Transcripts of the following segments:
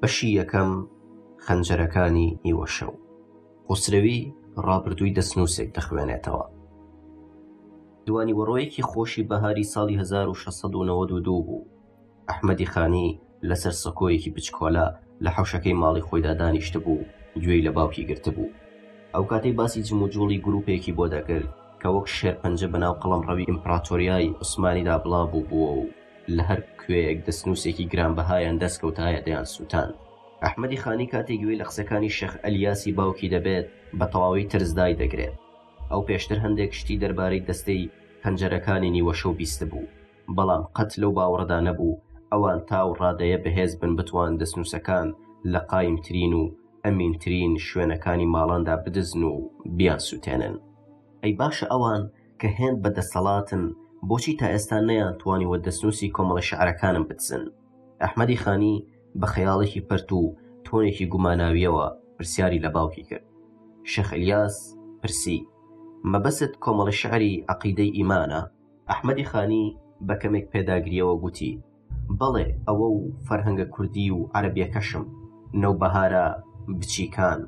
بەشی یەکەم خەنجەرەکانی نیوەشەو خۆسرەوی ڕابردووی دەستنووسێک دەخوێنێتەوە دوانی وەڕۆیەکی خۆشی بەهاری ساڵی 1692 بوو ئەحمەدی خانی لەسەر سەکۆیەکی بچکۆلە لە حەوشەکەی ماڵی خۆیدا دانیشتبوو و گوێی لە باوکی گرتبوو ئەو کاتەی باسی جموجوڵی گروپێکی بۆ دەکرد کە وەک شێرپەنجە بەناو قەڵەمڕەوی ئیمپراتۆریای عوسمانیدا بڵاوبووبووە و لە هەر کوێیەک دەستنووسێکی گرانبەهایان دەستکەوتایە دەیانسووتان. ئەحمەدی خانی کاتێک گوێی لە قسەکانی شێخ ئەلیاسی باوکی دەبێت، بە تەواوی ترس دایدەگرێت. ئەو پێشتر هەندێک شتی دەربارەی دەستەی پەنجەرەکانی نیوەشەو بیستبوو. بەڵام قەت لەو باوەڕەدا نەبوو ئەوان تاو ڕادەیە بەهێز بن بتوان دەستنووسەکان لە قایمترین و ئەمینترین شوێنەکانی ماڵاندا بدزن و بیانسووتێنن. ئەی باشە ئەوان کە هێند بە دەسەڵاتن بۆچی تا ئێستا نەیانتوانیوە دەستنووسی کۆمەڵە شیعرەکانم بدزن؟ ئەحمەدی خانی بە خەیاڵێکی پەرت و تۆنێکی گوماناوییەوە پرسیاری لە باوکی کرد. شێخ ئیلیاس پرسی، مەبەستت کۆمەڵە شیعری عەقیدەی ئیمانە؟ ئەحمەدی خانی بە کەمێک پێداگرییەوە گوتی، بەڵێ ئەوە و فەرهەنگە کوردی و عەرەبییەکەشم، نەوبەهارە بچیکان.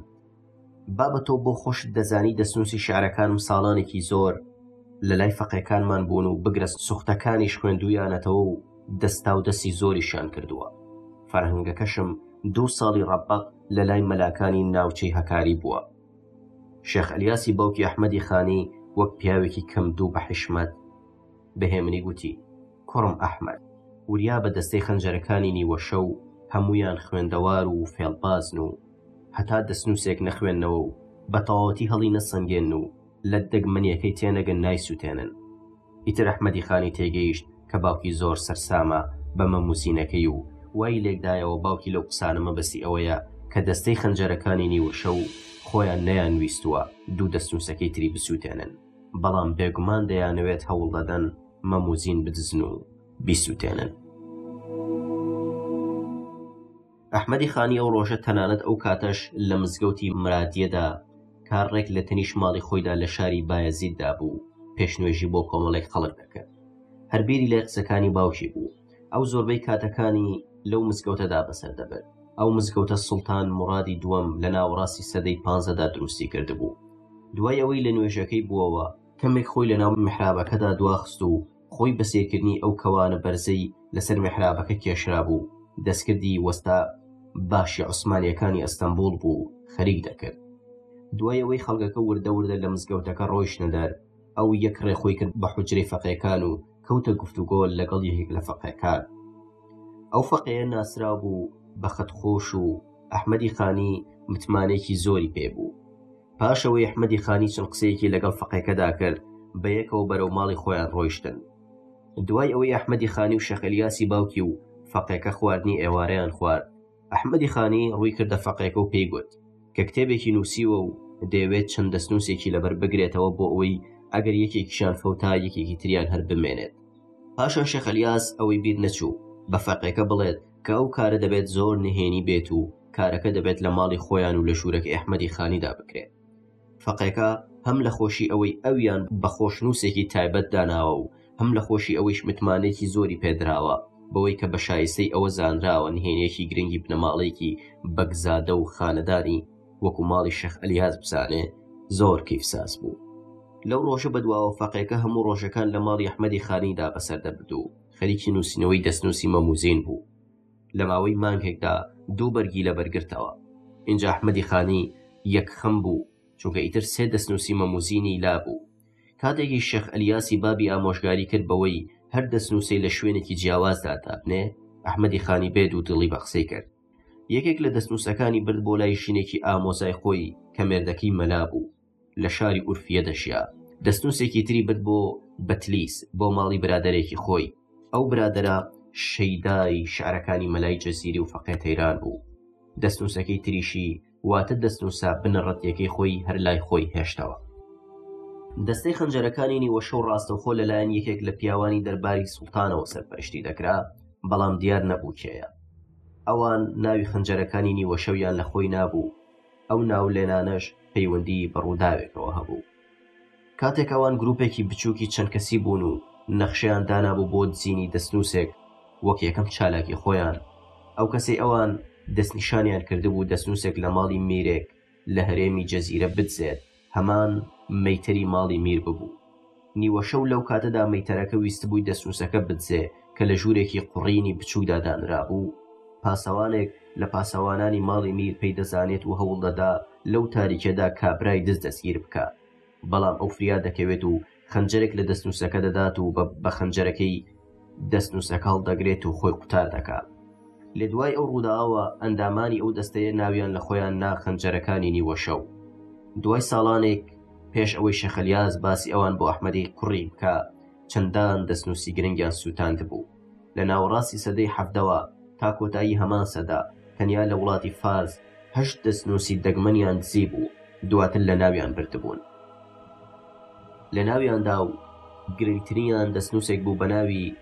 بابە تۆ بۆ خۆشت دەزانی دەستنووسی شیعرەکانم ساڵانێکی زۆر لە لای فەقێکانمان بوون و بگرە سوختەکانیش خوێندوویانەتەوە و دەستاودەستی زۆریشیان کردووە. فەرهەنگەکەشم دوو ساڵی ڕەبەق لە لای مەلاکانی ناوچەی هەکاری بووە. شێخ ئەلیاسی باوکی ئەحمەدی خانی وەک پیاوێکی کەم دوو بە حیشمەت بە هێمنی گوتی کوڕم ئەحمەد وریا بە دەستەی خەنجەرەکانی نیوەشە و هەمویان خوێندەوار و فێڵبازن و هەتا دەستنووسێک نەخوێندنەوە و بە تەواوەتی هەڵی نەسەنگێن و لەت دەگمەنیەکەی تێنەگەن نایسووتێنن ئیتر ئەحمەدی خانی تێگەیشت کە باوکی زۆر سەرسامە بە مەم و زینەکەی و وای لێکدایەوە باوکی لەو قسانە مەبەستی ئەوەیە کە دەستەی خەنجەرەکانی نیوورشەو خۆیان نەیانویستووە دوو دەستنووسەکەی تری بسووتێنن، بەڵام بێگومان دەیانەوێت هەوڵ دەدەن مەم و زین بدزن و بیسووتێنن. ئەحمەدی خانی ئەو ڕۆژە تەنانەت ئەو کاتەش لە مزگەوتی مرادیەدا کارڕێک لە تەنیش ماڵی خۆیدا لە شاری بایەزیددا بوو پێشنوێژی بۆ کۆمەڵێک خەڵک دەکرد هەربیری لای قسەکانی باوکی بوو ئەو زۆربەی کاتەکانی لەو مزگەوتەدا بەسەر دەبێت ئەو مزگەوتە سڵتان مڕادی دووەم لە ناوەڕاستی سەدەی پانزەدا دروستی کردبوو دوای ئەوەی لە نوێژەکەی بووەوە کەمێک خۆی لە ناو محرابەکەدا دواخست و خۆی بە سێکردنی ئەو کەوانە بەرزەی لەسەر مەحرابەکە کێشرابوو دەستکردی وەستا باشی عوسمانیەکانی ئەستەمبول بوو خەریک دەکرد دوایەوەی خەڵگەکە وردە وردە لە مزگەوتەکە ڕۆیشتەدەر ئەو یەک ڕێخۆی کرد بە حجرەی فەقەکان و کەوتە گفتوگۆ لەگەڵ یەکێک لە فەقەکان ئەو فەقەیە ناسرا بوو بە خەتخۆش و ئەحمەدی خانی متمانێکی زۆری پێ بوو پاشەوەی ئەحمەدی خانی چەند قسەیەکی لەگەڵ فەقێکەدا کرد بە یەکەوە بەرەو ماڵی خۆیان ڕۆیشتن دوای ئەوەی ئەحمەدی خانی و شەخەلیاسی باوکی و فەقێکە خواردنی ئێوارەیان خوارد ئەحمەدی خانی ڕووی کردە فەقێکە و پێی گوت کە کتێبێکی نووسیوە و دەیەوێت چەند دەستنووسێکی لەبەر بگرێتەوە بۆ ئەوەی ئەگەر یەکێکیشان فەوتا یەکێکی تریان هەر بمێنێت پاشان شەخەلیاس ئەوەی بیر نەچوو بە فەقێکە بڵێت کە ئەو کارە دەبێت زۆر نهێنی بێت و کارەکە دەبێت لە ماڵی خۆیان و لە شوورەکە ئەحمەدی خانیدا بکرێت فەقێکە هەم لە خۆشی ئەوەی ئەویان بە خۆشنووسێکی تایبەت داناوە و هەم لە خۆشی ئەوەیش متمانێکی زۆری پێدراوە بەوەی کە بە شایستەی ئەوە زانراوە نهێنێکی گرنگی بنەماڵێکی بەگزادە و خانەدانی وەکو ماڵی شەخ ئەلیاز بزانێ زۆر کیفساز بوو لەو ڕۆژە بەدواوە فەقێکە هەموو ڕۆژەکان لە ماڵی ئەحمەدی خانیدا بەسەر دەبردوو خەریکی نووسینەوەی دەستنووسی مەموزین بوو لە ماوەی مانگێکدا دوو بەرگی لە بەرگرتەوە اینجا ئەحمەدی خانی یەک خەم بوو چونکە ئیتر سێ دەستنووسی مەموزینی لا بوو کاتێکی شێخ ئەلیاسی بابی ئامۆژگاری کرد بەوەی هەر دەستنووسی لە شوێنێکی جیاوازدا دابنێ ئەحمەدی خانی بێ دوو دڵی بە قسەی کرد یەکێک لە دەستنووسەکانی برد بۆ لای ژنێکی ئامۆزای خۆی کە مێردەکەی مەلا بوو لە شاری ئورفیە دەژیا دەستنووسێکی تری برد بۆ بەتلیس بۆ ماڵی برادێکی خۆی ئەو برادرە شەیدای شعرەکانی مەلای جەزیری و فەقێ تەیران بوو دەستنووسەکەی تریشی واتە دەستنووسە بنەڕەتیەکەی خۆی هەر لای خۆی هێشتەوە دەستەی خەنجەرەکانی نیوەشە و ڕاستەوخۆ لەلایەن یەکێک لە پیاوانی دەرباری سوڵتانەوە سەرپەرشتی دەکرا بەڵام دیار نەبوو کێیە ئەوان ناوی خەنجەرەکانی نیوەشەویان لە خۆی نابوو ئەو ناولێنانەش پەیوەندیی بە ڕووداوێکەوە هەبوو. کاتێک ئەوان گرووپێکی بچووکی چەند کەسی بوون و نەخشەیان دانابوو بۆ دزینی دەستنووسێک، وەک یەکەم چالاکی خۆیان، ئەو کەسەی ئەوان دەستنیشانیان کردبوو دەستنووسێک لە ماڵی میرێک لە هەرێمی جەزیرە بدزێت، هەمان مەیتەری ماڵی میر ببوو. نیوەشەو لەو کاتەدا مەیتەرەکە ویستبووی دەستنووسەکە بدزێ کە لە ژوورێکی قوڕینی بچووکدا دانرابوو. پاسەوانێک لە پاسەوانانی ماڵی میر پێی دەزانێت و هەوڵ دەدا لەو تاریکیەدا کابرای دز دەستگیر بکا. بەڵام ئەو فریا دەکەوێت و خەنجەرێک لە دەستنووسەکە دەدات و بە خەنجەرەکەی دەستنووسەکە هەڵدەگرێت و خۆی قوتار دەکات لە دوای ئەو ڕووداوە ئەندامانی ئەو دەستەیە ناویان لە خۆیان نا خەنجەرەکانی نیوەشەو دوای ساڵانێک پێش ئەوەی شەخەلیاز باسی ئەوان بۆ ئەحمەدی کوڕی بکە چەندان دەستنووسی گرنگیان سووتاند بوو لە ناوەڕاستی سەدەی حەڤدەوە تا کۆتایی هەمان سەدە تەنیا لە وڵاتی فارس هەشت دەستنووسی دەگمەنیان دزیبوو، دواتر لەناویان بردبوون. لەناویاندا و گرنگترینیان دەستنووسێک بوو بە ناوی،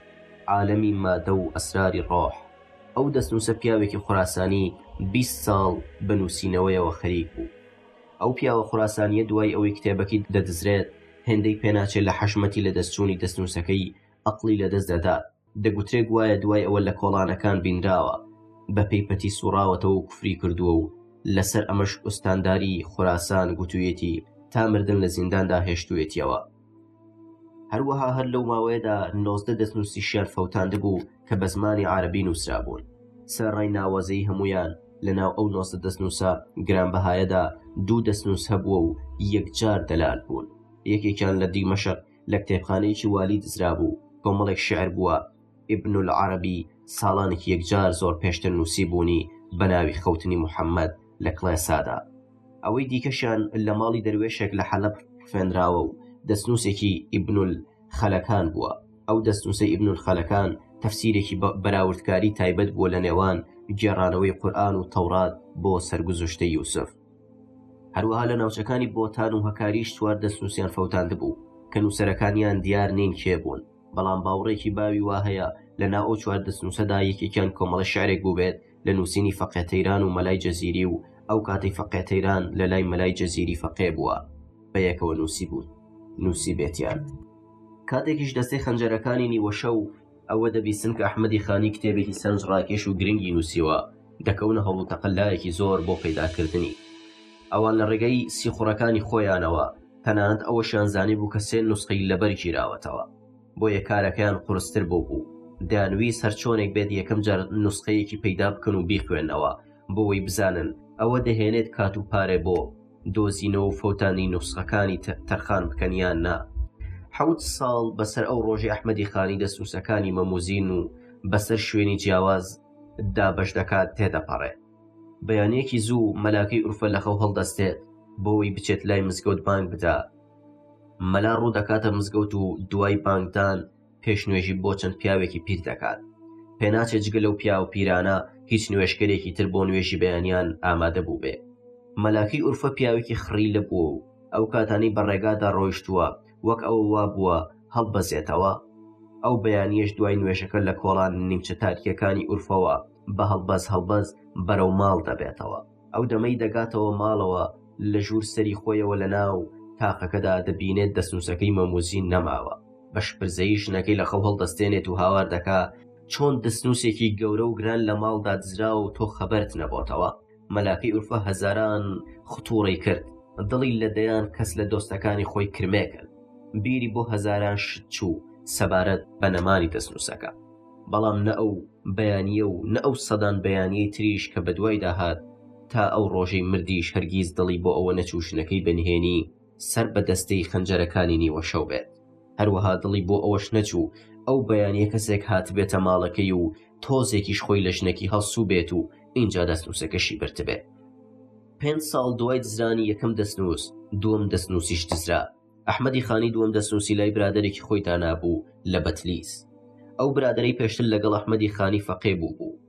عالەمی مادە و ئەسراری ڕۆح، ئەو دەستنووسە پیاوێکی خوراسانی بیست ساڵ بە نووسینەوەیەوە خەریک بوو. ئەو پیاوە خوراسانییە دوای ئەوەی کتێبەکەی دەدزرێت، هێندەی پێناچێت لە حەشمەتی لەدەستچوونی دەستنووسەکەی ئەقڵی لەدەست دەدات، دەگوترێ گوایە دوای ئەوە لە کۆڵانەکان بینراوە بەپێی پەتی سوڕاوەتەوە و کوفری کردووە و لەسەر ئەمەش ئوستانداری خوراسان گوتوویەتی تا مردن لە زینداندا هێشتوویەتیەوە. هەروەها هەر لەو ماوەیەدا نۆزدە دەستنووسیشیان فەوتاندبوو کە بە زمانی عارەبی نووسرابوون. سەرەڕای ناوازەیی هەموویان، لەناو ئەو نۆزدە دەستنووسە گرانبەهایەدا دوو دەستنووس هەبووە و یەکجار دەلال بوون، یەکێکیان لە دیمەشق، لە کتێبخانەیەکی والی دزرابوو، کۆمەڵێک شیعر بووە، ئیبن العەرەبی ساڵانێک یەکجار زۆر پێشتر نووسیبوونی بە ناوی خەوتنی محەممەد لە کڵێسادا. ئەوەی دیکەشیان لە ماڵی دەروێشێک لە حەلەب خوێنراوە و دەستنووسێکی ئیبن الخەلەکان بووە، ئەو دەستنووسەی ئیبن الخەلەکان تەفسیرێکی بەراوردکاری تایبەت بووە لە نێوان گێڕانەوەی قورئان و تەوڕات بۆ سەرگوزشتەی یوسف. هەروەها لە ناوچەکانی بۆتان و هەکاریش چوار دەستنووسیان فەوتاندبوو کە نووسەرەکانیان دیار نین کێ بوون بەڵام باوڕێکی باوی وا هەیە لە ناو ئەو چوار دەستنووسەدا یەکێکیان کۆمەڵە شعرێک بووبێت لە نووسینی فەقێ تەیران و مەلای جەزیری و ئەو کاتی فەقێ تەیران لە لای مەلای جەزیری فەقێ بووە بە یەکەوە نووسی بوون نووسی بێتیان کاتێکیش دەستەی خەنجەرەکانی نیوەشەو ئەوە دەبیستن کە ئەحمەدی خانی کتێبێکی سەرنج ڕاکێش و گرنگی نووسیوە، دەکەونە هەوڵ و تەقەلایەکی زۆر بۆ پەیدا کردنی. ئەوان لە ڕێگەی سیخوڕەکانی خۆیانەوە، تەنانەت ئەوەشیان زانیبوو کە سێ نوسخەی لەبەر گیراوەتەوە. بۆیە کارەکەیان قورستر بوو بوو. دەیانویست هەر چۆنێک بێت یەکەم جار نوسخەیەکی پەیدا بکەن و بیخوێننەوە، بۆ وەی بزانن ئەوە دەهێنێت کات و پارەێ بۆ. دۆزینەوە و فەوتانی نوسخەکانی تەرخان بکەن یان نا حەوت ساڵ بەسەر ئەو ڕۆژی ئەحمەدی خانی دەستنووسەکانی مەموزین و بەسەر شوێنی جیاواز دابەش دەکات تێدەپەڕێ بەیانەکی زوو مەلاکەی ئورفە لە خەو هەڵدەستێت بۆی بچێت لای مزگەوت بانگ بدا مەلا ڕوو دەکاتە مزگەوت و دوای بانگدان پێشنوێژی بۆ چەند پیاوێکی پیر دەکات پێناچێت جگە لەو پیا و پیرانە هیچ نوێشکەرێکی تر بۆ نوێژی بەیانیان ئامادە بوو بێ مەلاکی ئورفە پیاوێکی خڕی لە بووە و ئەو کاتانی بە ڕێگادا ڕۆیشتووە وەک ئەوە وا بووە هەڵبەزێتەوە ئەو بەیانیش دوای نوێژەکە لە کۆڵان نیمچە تارکیەکانی ئورفەوە بە هەڵبەز هەڵبەز بەرەو ماڵ دەبێتەوە ئەو دەمەی دەگاتەوە ماڵەوە لە ژوور سەری خۆیەوە لە ناو تاقەکەدا دەبینێت دەستنووسەکەی مەموزین نەماوە بە شپرزەیی ژنەکەی لە خەو هەڵدەستێنێت و هاوار دەکا چۆن دەستنووسێکی گەورە و گران لە ماڵدا دزرا و تۆ خەبەرت نەبۆتەوە مەلاکەی ئورفە هەزاران خطوڕی کرد دڵی لە دەیان کەس لە دۆستەکانی خۆی کرمێکرد بیری بۆ هەزاران شت چوو سەبارەت بە نەمانی دەستنووسەکە بەڵام نە ئەو بەیانییە و نە ئەو سەدان بەیانییەی تریش کە بەدوایدا هات، تا ئەو ڕۆژەی مردیش هەرگیز دڵی بۆ ئەوە نەچوو ژنەکەی بە نهێنی سەر بە دەستەی خەنجەرەکانی نیوەشەو بێت. هەروەها دڵی بۆ ئەوەش نەچوو ئەو بەیانییە کەسێک هاتبێتە ماڵەکەی و تۆزێکیش خۆی لە ژنەکی هەڵسووبێت و ئینجا دەستنووسەکەشی برتبێت. پێنج ساڵ دوای دزرانی یەکەم دەستنووس، دووەم دەستنووسیش دزرا. ئەحمەدی خانی دووەم دەستنووسی لای برادێکی خۆی دانابوو لە بەتلیس ئەو برادەرەی پێشتر لەگەڵ ئەحمەدی خانی فەقێ بوو بوو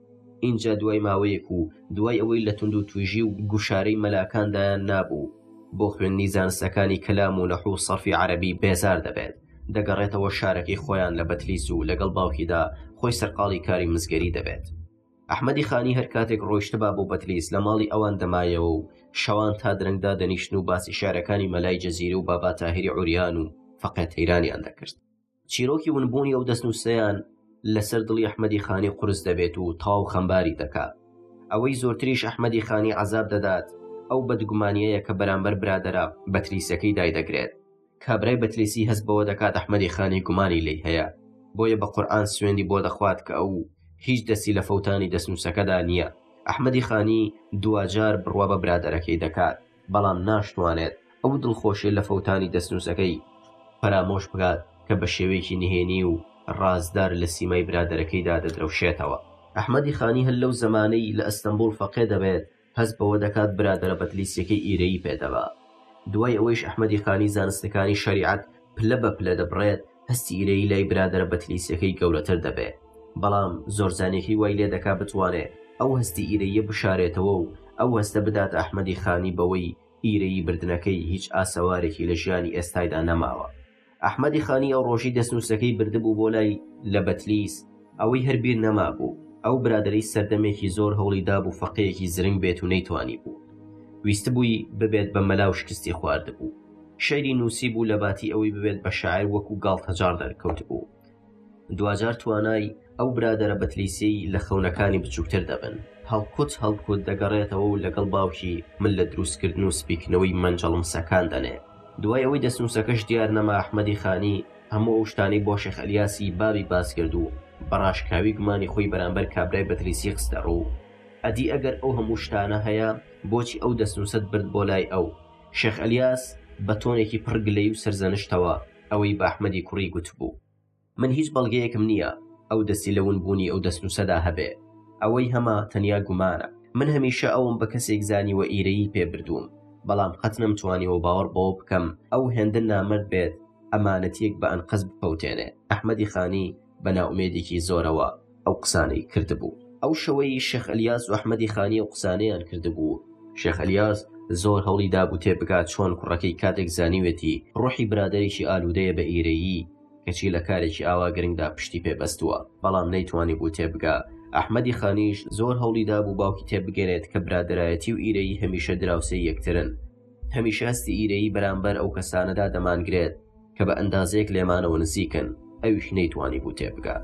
ئینجا دوای ماوەیەک و دوای ئەوەی لە تونند و توژی و گوشارەی مەلاکاندایان نابوو بۆ خوێندنی زانستەکانی کەلام و نەحو سەرفی عەربی بێزار دەبێت دەگەڕێتەوە شارەکەی خۆیان لە بەتلیس و لەگەڵ باوکیدا خۆی سەرقاڵی کاری مزگەری دەبێت ئەحمەدی خانی هەر کاتێک ڕۆیشتبا بۆ بەتلیس لە ماڵی ئەوان دەمایەوە و شەوان تا درەنگدا دەنیشتن و باسی شارەکانی مەلای جەزیرە و بابا تاهری عوریان و فەقێ تەیرانیان دەکرد چیرۆکی ونبوونی ئەو دەستنووسەیان لەسەر دڵی ئەحمەدی خانی قرس دەبێت و تاو خەمباری دەکات ئەوەی زۆرتریش ئەحمەدی خانی عذاب دەدات ئەو بەدگومانیەیە کە بەرامبەر برادرە بەتلیسەکەی دایدەگرێت کابرای بەتلیسی هەست بەوە دەکات ئەحمەدی خانی گومانی لێی هەیە، بۆیە بە قورعان سوێندی بۆ دەخوات کە ئەو هیچ دەستی لە فەوتانی دەستنووسەکەدا نییە. ئەحمەدی خانی دواجار بڕوا بە برادەرەکەی دەکات، بەڵام ناشتوانێت ئەو دڵخۆشییە لە فەوتانی دەستنووسەکەی فەرامۆش بکات کە بە شێوەیەکی نهێنی و رازدار لە سیمای برادەرەکەیدا دەدرەوشێتەوە. ئەحمەدی خانی هەر لەو زەمانەی لە ئەستەنبوڵ فەقێ دەبێت، هەست بەوە دەکات برادەرە بەدلیسیەکەی ئیرەیی پێ دەبا. دوای ئەوەیش ئەحمەدی خانی زانستەکانی شەریعەت پلە بە پلە دەبڕێت، هەستی ئیرەیی لای برادەرە بەتلیسیەکەی گەورەتر دەبێ. بەڵام زۆر زانیەکەی وای لێ دەکا بتوانێ ئەو هەستی ئیرەییە بشارێتەوە و ئەو هەستە بداتە ئەحمەدی خانی بەوەی ئیرەیی بردنەکەی هیچ ئاسەوارێکی لە ژیانی ئێستایدا نەماوە. ئەحمەدی خانی ئەو ڕۆژی دەستنووسەکەی بردبوو بۆ لای لە بەتلیس، ئەوەی هەر بیر نەمابوو، ئەو برادەرەی سەردەمێکی زۆر هەوڵی دابوو فەقێیەکی زرنگ بێت و نەیتوانیبوو. ویستبووی ببێت بە مەلا و شکستی خواردبوو. شیعری نووسیبوو لەباتی ئەوەی ببێت بە شاعیر وەکوو گاڵتەجاڕ دەرکەوتبوو. دواجار توانای ئەو برادەرە بەتلیسیەی لە خەونەکانی بچووکتر دەبن هەڵکوت هەڵکوت دەگەڕێتەوە و لەگەڵ باوکی من لە دروستکردن و سپیکردنەوەی مەنجەڵمسەکان دەنێ دوای ئەوەی دەستنووسەکەش دیار نەما ئەحمەدی خانی هەموو ئەو شتانەی بۆ شێخ ئەلیاسی بابی باس کرد و بە ڕاشکاوی گومانی خۆی بەرامبەر کابرای بەتلیسی خستە ڕوو ئەدی ئەگەر ئەو هەموو شتانە هەیە بۆچی ئەو دەستنووسەت برد بۆ لای ئەو شێخ ئەلیاس بە تۆنێکی پڕ گلەیی و سەرزەنشتەوە ئەوەی بە ئەحمەدی کوڕی گوتبوو. من هیچ بەڵگەیەکم نییە ئەو دەستی لە ونبوونی ئەو دەستنووسەدا هەبێ. ئەوەی هەمە تەنیا گومانە. من هەمیشە ئەوەم بە کەسێک زانیوە ئیرەیی پێ بردووم، بەڵام قەت نەمتوانیوە باوەڕ بەوە بکەم ئەو هێندە نامەرد بێت ئەمانەتییەک بە ئەنقەست بپەوتێنێ. ئەحمەدی خانی. بە نائومێدێکی زۆرەوە ئەو قسانەی کردبوو. ئەو شەوەی شێخ ئەلیاس و ئەحمەدی خانی ئەو قسانەیان کردبوو، شێخ ئەلیاس زۆر هەوڵی دا گوتێ بکات چۆن کوڕەکەی کاتێک زانیوێتی ڕۆحی برادەرێکی ئالوودەیە بە ئیرەیی، کەچی لە کارێکی ئاوا گرنگدا پشتی پێ بەستووە، بەڵام نەیتوانیبوو تێبگا، ئەحمەدی خانیش زۆر هەوڵی دابوو باوکی تێبگەێنێت کە برادەرایەتی و ئیرەیی هەمیشە دراوسێی یەکترن، هەمیشە هەستی ئیرەیی بەرامبەر ئەو کەسانەدا دەمانگرێت کە بە ئەندازەیەک لێمانەوە نزیکن، ئەویش نەیتوانیبوو تێبگا.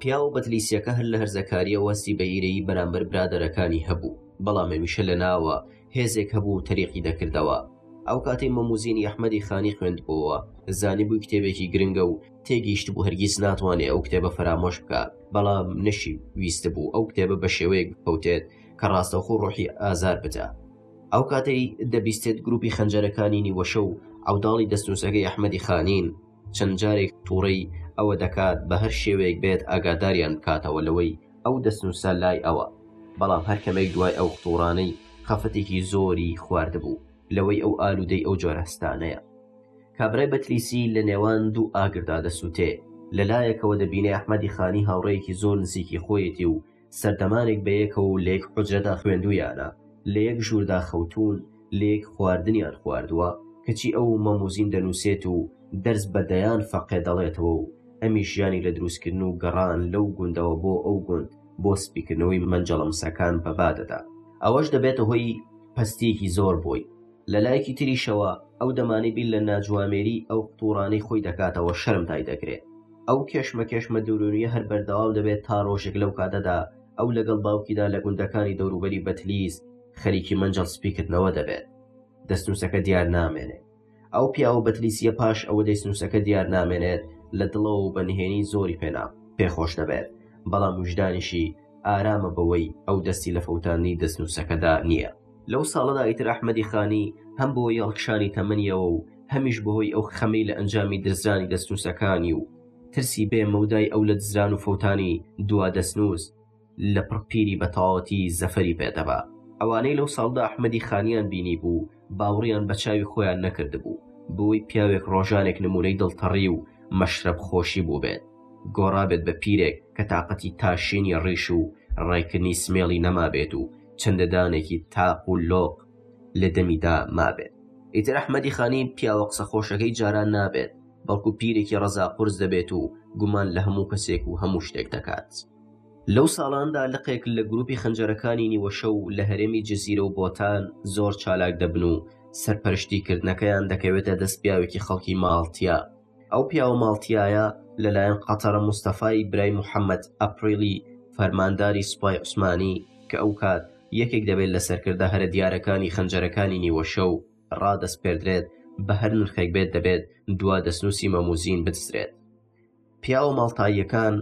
پیاو بەتلیسیەکە هەر لە هەرزەکارییەوە هەستی بە ئیرەیی بەرامبەر برادەرەکانی هەبوو، بەڵام هەمیشە لە ناوە هێزێک هەبوو تەریقی دەکردەوە. ئەو کاتەی مەموزینی ئەحمەدی خانی خوێندبۆوە، زانیبووی کتێبێکی گرنگە و تێگەیشتبوو هەرگیز ناتوانێ ئەو کتێبە فەرامۆش بکا، بەڵام نەشیویستبوو ئەو کتێبە بە شێوەیەک بکەوتێت کە ڕاستەوخۆ ڕۆحی ئازار بدا. ئەو کاتەی دەبیستێت گروپی خەنجەرەکانی نیوەشە و عوداڵی دەستنووسەکەی ئەحمەدی خانین چەند جارێک تووڕەی ئەوە دەکات بە هەر شێوەیەک بێت ئاگاداریان بکاتەوە لەوەی ئەو دەستنووسە لای ئەوە، بەڵام هەر کەمێک دوای ئەو تووڕانەی خەفەتێکی زۆری خواردبوو لەوەی ئەو ئالوودەی ئەو جۆرە هەستانەیە. کابرای بەتلیسی لە نێوان دوو ئاگردا دەسووتێ، لە لایەکەوە دەبینێ ئەحمەدی خانی هاوڕێیەکی زۆر نزیکی خۆیەتی و سەردەمانێک بە یەکەوە و لە یەک حوجرەدا خوێندوویانە، لە یەک ژووردا خەوتوون، لە یەک خواردنیان خواردووە، کەچی ئەو و مەم و زین دەنووسێت و دەرس بە دەیان فەقێ دەڵێتەوە و ئەمیش ژیانی لە دروستکردن و گەڕان لەو گوندەوە بۆ ئەو گوند بۆ سپیکردنەوەی مەنجەڵە مسەکان بە با دەدا. ئەوەش دەبێتە هۆی پەستییەکی زۆر بۆی. لە لایەکی تریشەوە ئەو دەمانی بیر لە ناجوامێری ئەو قوڕانەی خۆی دەکاتەوە شەرم دای دەگرێت ئەو کێشمە کێشمە دورونیە هەر بەردەوام دەبێت تا ڕۆژێک لەو کاتەدا ئەو لەگەڵ باوکیدا لە گوندەکانی دەوروبەری بەتلیس خەریکی منجەڵ سپیکردنەوە دەبێت دەستنووسەکە دیار نامێنێت ئەو پیاوە بەتلیسیە پاش ئەوە دەستنووسەکە دیار نامێنێت لە دڵەوە و بەنهێنی زۆری پێنا پێخۆش دەبێت بەڵام وژدانیشی ئارامە بەوەی ئەو دەستی لە فەوتانی دەستنووسەکەدا نییە لەو ساڵەدا ئیتر ئەحمەدی خانی هەم بۆ یاڵکشانی تەمەنیەوە و هەمیش بەهۆی ئەو خەمەی لە ئەنجامی دزرانی دەستنووسەکانی و ترسی بێ مەودای ئەو لە دزران و فەوتانی دوا دەستنووس لە پڕ پیری بەتەواوەتی زەفەری پێدەبا ئەوانەی لەو ساڵدا ئەحمەدی خانیان بینی بوو باوڕیان بە چاوی خۆیان نەکردبوو بۆی پیاوێک ڕۆژانێک نمونەی دڵتەڕی و مەشرەب خۆشی بوو بێت گۆڕابێت بە پیرێک کە تااقەتی تاشینی ڕیش و ڕێکردنی سمێڵی نەمابێت و چەندە دانێکی تاق و لۆق لە دەمیدا مابێت ئیتر ئەحمەدی خانی پیاوە قسە خۆشەکەی جاران نابێت بەڵکو پیرێکی ڕەزا قرس دەبێت و گومان لە هەموو کەسێک و هەموو شتێک دەکات لەو ساڵاندا لقێک لە گروپی خەنجەرەکانی نیوەشە و لە هەرێمی جززیرە و بۆتان زۆر چالاک دەبن و سەرپەرشتی کردنەکەیان دەکەوێتە دەست پیاوێکی خەڵکی ماڵتیا ئەو پیاوە ماڵتیایە لەلایەن قەتەرە مستەفای برای محەممەد ئەپریلی فەرمانداری سوپای عوسمانی کە ئەو کات یەکێک دەبێت لە سەرکردە هەرە دیارەکانی خەنجەرەکانی نیوەشە و ڕادەسپێردرێت بە هەر نرخێک بێت دەبێت دوا دەستنووسی مەموزین بدزرێت پیاوە ماڵتاییەکان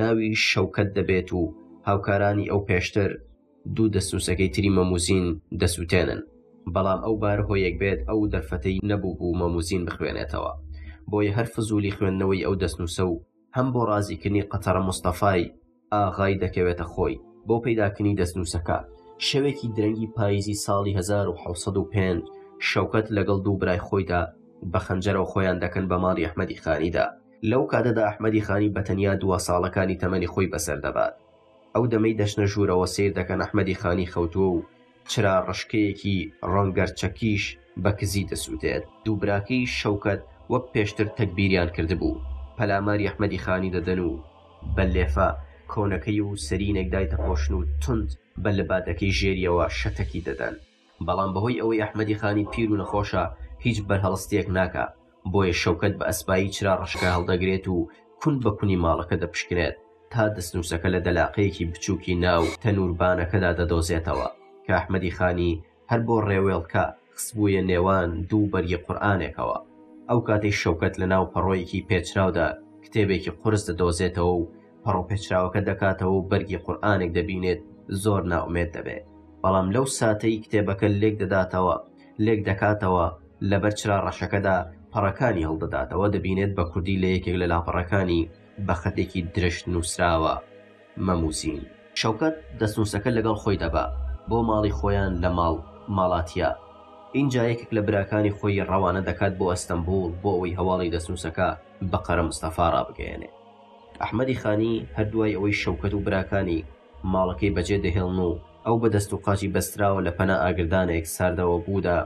ناوی شەوکەت دەبێت و هاوکارانی ئەو پێشتر دوو دەستوسەکەی تری مەموزین دەسوتێنن. بەڵام ئەو بار هۆیەک بێت ئەو دەرفەتەی نەبوبوو مەموزین بخوێنێتەوە بۆیە هەر فزولی خوێندنەوەی ئەو دەستنوسە و هەم بۆ ڕازیکردنی قەتەڕە مستەفای ئاغای دەکەوێتە خۆی بۆ پەیداکردنی دەستنوسەکە. شەوێکی درەنگی پاییزی ساڵی هەزار و حەوت سەد و پێنج شەوکەت لەگەڵ دوو برای خۆیدا بە خەنجەرەوە خۆیان دەکەن بە ماڵی ئەحمەدی خانیدا. لەو کاتەدا ئەحمەدی خانی بەتەنیا دووە ساڵەکانی تەمەنی خۆی بەسەر دەبات. ئەو دەمەی دەچنە ژوورەوە سەیر دەکەن ئەحمەدی خانی خەوتووە و چرا ڕشکەیەکی ڕۆنگەر چەکیش بە کزی دەسووتێت. دوو براکەی شەوکەت وەک پێشتر تەگبیریان کردبوو، پەلاماری ئەحمەدی خانی دەدەن و بە لێفە کۆنەکەی و سەرینێک دایدەپۆشن و توند بە لبادەکەی ژێریەوە شەتەکی دەدەن. بەڵام بەهۆی ئەوەی ئەحمەدی خانی پیر و نەخۆشە هیچ بەرهەڵستێک ناکا، بۆیە شەوکەت بە ئەسپایی چرا ڕەشەکە هەڵدەگرێت و کون بە کونی ماڵەکە دەپشکنێت تا دەستنووسەکە لە دەلاقەیەکی بچووکی ناو تەنووربانەکەدا دەدۆزێتەوە کە ئەحمەدی خانی هەر بۆ ڕێوێڵکە خستبوویە نێوان دوو بەرگی قورئانێکەوە. ئەو کاتەی شەوکەت لە ناو پەڕۆیەکی پێچراودا کتێبێکی قورس دەدۆزێتەوە و پەڕۆپێچراوەکە دەکاتەوە و بەرگی قورئانێک دەبینێت زۆر نائومێد دەبێت بەڵام لەو ساتەی کتێبەکە لێک دەداتەوە لێک دەکاتەوە لەبەر چرا ڕەشەکەدا پەڕەکانی هەڵدەداتەوە دەبینێت بە کوردی لە یەکێک لە لاپەڕەکانی بە خەتێکی درشت نووسراوە مەموزین شەوکەت دەستنووسەکە لەگەڵ خۆی دەبا بۆ ماڵی خۆیان لە ماڵ ماڵاتیا ئینجا یەکێک لە براکانی خۆی ڕەوانە دەکات بۆ ئەستەمبوڵ بۆ ئەوەی هەواڵی دەستنووسەکە بە قەرە مستەفا ڕابگەیەنێ ئەحمەدی خانی هەر دوای ئەوەی شەوکەت و براکانی ماڵەکەی بەجێ دەهێڵن و ئەو بە دەست و قاچی بەستراوە لە پەنا ئاگردانێک ساردەوە بوودا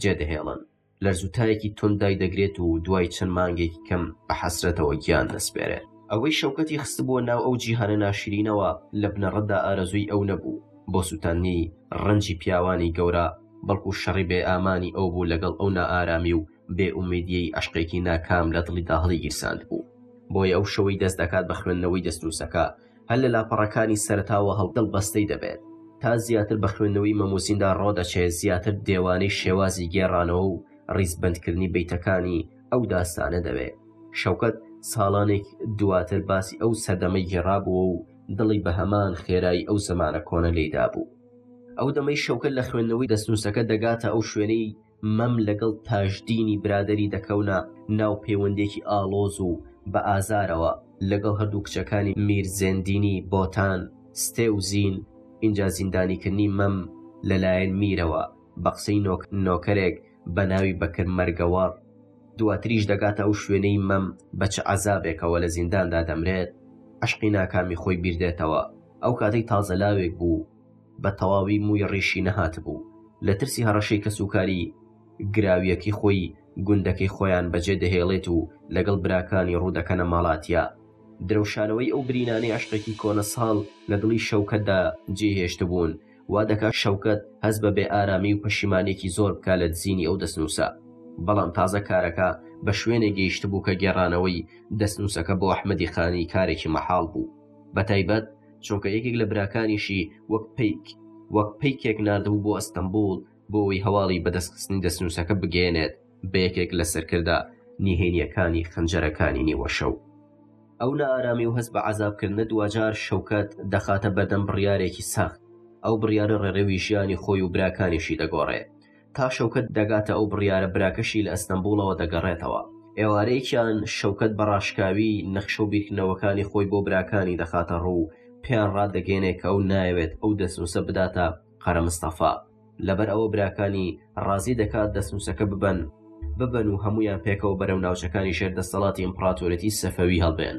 جێ دەهێڵن، لەرزوتایەکی توند دای دەگرێت و دوای چەند مانگێکی کەم بە حەسرەتەوە گیان دەسپێرێت. ئەوەی شەوکەتی خستبووە ناو ئەو جیهانە ناشرینەوە لە بنەڕەتدا ئارەزووی ئەو نەبوو بۆ سووتاندنی ڕەنجی پیاوانی گەورە، بەڵکو شەڕی بێ ئامانی ئەو بوو لەگەڵ ئەو نائارامی و بێ ئومێدیەی ئەشقێکی ناکام لە دڵیدا هەڵی گیرساند بوو بۆیە ئەو شەوەی دەست دەکات بە خوێندنەوەی دەستنووسەکە هەر لە لاپەڕەکانی سەرتاوە هەڵدڵ بەستەی دەبێت تا زیاتر بە خوێندنەوەی مەموسیندا ڕۆدەچێت زیاتر دێوانەی شێوازی گێڕانەوە و ڕیزبندکردنی بیتەکانی ئەو داستانە دەوێت شەوکەت ساڵانێک دواتر باسی ئەو سەردەمەی گێڕابووە و دڵی بە هەمان خێرایی ئەو زمانە کۆنە لێدا بوو ئەو دەمەی شەوکە لە خوێندنەوەی دەستنووسەکە دەگاتە ئەو شوێنەی مەم لەگەڵ تاژدینی برادەری دەکەونە ناو پەیوەندیەکی ئاڵۆز و بە ئازارەوە لەگەڵ هەردوو کچەکانی میر زێندینی بۆتان، ستێ و زین، ئینجا زیندانیکردنی مەم لەلایەن میرەوە بە قسەی نۆکەرێک بە ناوی بەکر مەرگەوەڕ، دواتریش دەگاتە ئەو شوێنەی مەم بە چ عەزابێکەوە لە زینداندا دەمرێت، عەشقی ناکامی خۆی بیردێتەوە، ئەو کاتەی تازە لاوێک بوو، بە تەواوی مووی ڕیشی نەهاتبوو، لە ترسی هەڕەشەی کەسوکاری گراوییەکەی خۆی گوندەکەی خۆیان بەجێ دەهێڵێت و لەگەڵ براکانی ڕوو دەکەنە ماڵاتیا. درەوشانەوەی ئەو برینانەی عەشقێکی کۆنە ساڵ لە دڵی شەوکەتدا جێی هێشتبوون، وا دەکا شەوکەت هەست بە بێئارامی و پەشیمانییەکی زۆر بکا لە دزینی ئەو دەستنووسە. بەڵام تازە کارەکە بە شوێنێ گەیشتبوو کە گێڕانەوەی دەستنووسەکە بۆ ئەحمەدی خانی کارێکی مەحاڵ بوو، بە تایبەت، چونکە یەکێک لە براکانیشی وەک پیک وەک پیکێک نردبوو بۆ ئەستەمبول بۆ ئەوی هەواڵی بەدەستخستنی دەستنووسەکە بگەێنێت بە یەکێک لە سەرکردە نهێنیەکانی خەنجەرەکانی نیوەشەو. ئەو نائارامی و هەست بە عەزابکردنە دواجار شەوکەت دەخاتە بەردەم بڕیارێکی سەخت، ئەو بڕیارە ڕێڕەوی ژیانی خۆی و براکانیشی دەگۆڕێ. تا شەوکەت دەگاتە ئەو بڕیارە براکەشی لە ئەستەنبوڵەوە دەگەڕێتەوە. ئێوارەیەکیان شەوکەت بە ڕاشکاوی نەخشە و بیرکردنەوەکانی خۆی بۆ براکانی دەخاتە ڕوو و پێیان ڕادەگەیەنێ کە ئەو نایەوێت ئەو دەستنووسە بداتە قەرەمستەفا. لەبەر ئەوە براکانی ڕازی دەکات دەستنووسەکە ببەن ببەن و هەموویان پێکەوە بەرەو ناوچەکانی ژێر دەستەڵاتی ئیمپڕاتۆرێتی سەفەوی هەڵبێن.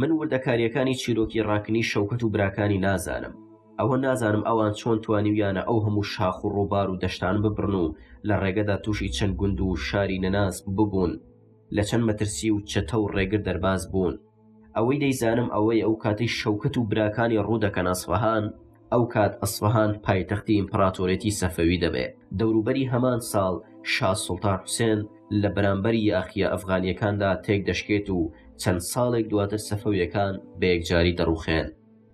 من وردەکارییەکانی چیرۆکی ڕاکنی شەوکەت و براکانی نازانم. ئەوە نازانم ئەوان چۆن توانیویانە ئەو هەموو شاخ و ڕووبار و دەشتان ببڕن و لە ڕێگەدا تووشی چەند گوند و شاری نەناس ببوون لە چەند مەترسی و چەتە و ڕێگر دەرباز بوون ئەوەی دەیزانم ئەوەی ئەو کاتەی شەوکەت و براکانی ڕوودەکەن ئەسفەهان ئەو کات ئەسفەهان پایتەختی ئیمپڕاتۆرێتی سەفەوی دەبێ دەوروبەری هەمان ساڵ شا سوڵتان حوسێن لە بەرامبەری یاخیە ئەفغانیەکاندا تێک دەشکێت و چەند ساڵێک دواتر سەفەویەکان بە یەکجاری دەڕوخێن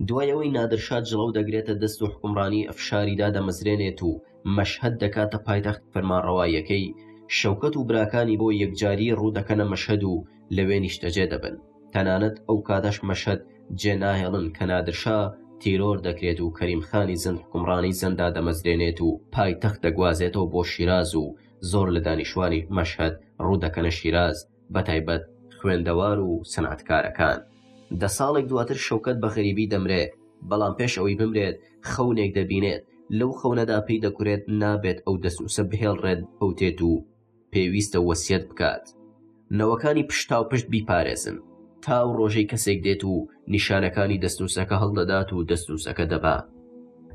دوای ئەوەی نادرشا جڵەو دەگرێتە دەست و حکومڕانی ئەفشاری دادەمەزرێنێت و مەشهەد دەکاتە پایتەختی فەرمانڕەواییەکەی، شەوکەت و براکانی بۆ یەکجاری ڕوو دەکەنە مەشهەد و لەوێ نیشتەجێ دەبن. تەنانەت ئەو کاتەش مەشهەد جێ ناهێڵن کە نادرشا تیرۆر دەکرێت و کەریم خانی زەند حکومڕانی زەند دادەمەزرێنێت و پایتەخت دەگوازێتەوە بۆ شیراز و زۆر لە دانیشتوانی مەشهەد ڕوو دەکەنە شیراز، بەتایبەت خوێندەوار و سەنعەتکارەکان. دە ساڵێک دواتر شەوکەت بە غەریبی دەمرێ، بەڵام پێش ئەوەی بمرێت خەونێک دەبینێت، لەو خەونەدا پێی دەکورێت نابێت ئەو دەستنووسە بهێڵرێت بفەوتێت و پێویستە وەسیەت بکات نەوەکانی پشتاوپشت بیپارێزن. تا ئەو ڕۆژەی کەسێک دێت و نیشانەکانی دەستنووسەکە هەڵدەدات و دەستنووسەکە دەبا.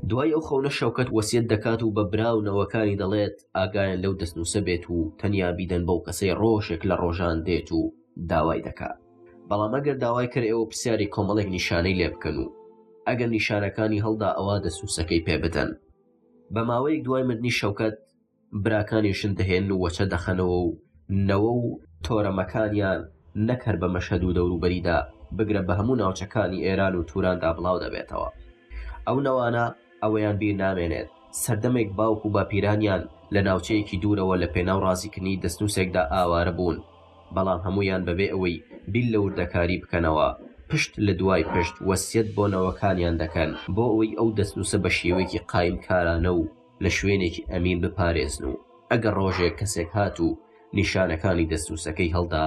دوای ئەو خەونە شەوکەت وەسیەت دەکات و بە برا و نەوەکانی دەڵێت، ئاگایان لەو دەستنووسە بێت و تەنیا بیدەن بەو کەسەی ڕۆژێک لە ڕۆژان دێت و داوای دەکا بەڵام ئەگەر داوای کەر ئێوە پرسیاری کۆمەڵێک نیشانەی لێ بکەن و ئەگەر نیشانەکانی هەڵدا ئەوە دەسووسەکەی پێ بدەن بە ماوەیەک دوای مردنی شەوکەت براکانیشن دەهێن و وەچە دەخەنەوە و نەوە و تۆرەمەکانیان نەک هەر بە مەشهد و دەوروبەریدا بگرە بە هەموو ناوچەکانی ئێران و توراندا بڵاو دەبێتەوە ئەو نەوانە ئەوەیان بیر نامێنێت سەردەمێک باوک و باپیرانیان لە ناوچەیەکی دوورەوە لە پێناو ڕازیکردنی دەستنووسێکدا ئاوارە بوون، بەڵام هەموویان بەبێ ئەوەی بیر لە وردەکاری بکەنەوە، پشت لە دوای پشت وەسیەت بۆ نەوەکانیان دەکەن، بۆ ئەوەی ئەو دەستنووسە بە شێوەیەکی قایمکارانە و لە شوێنێکی ئەمین بپارێزن و ئەگەر ڕۆژێک کەسێک هات و نیشانەکانی دەستنووسەکەی هەڵدا،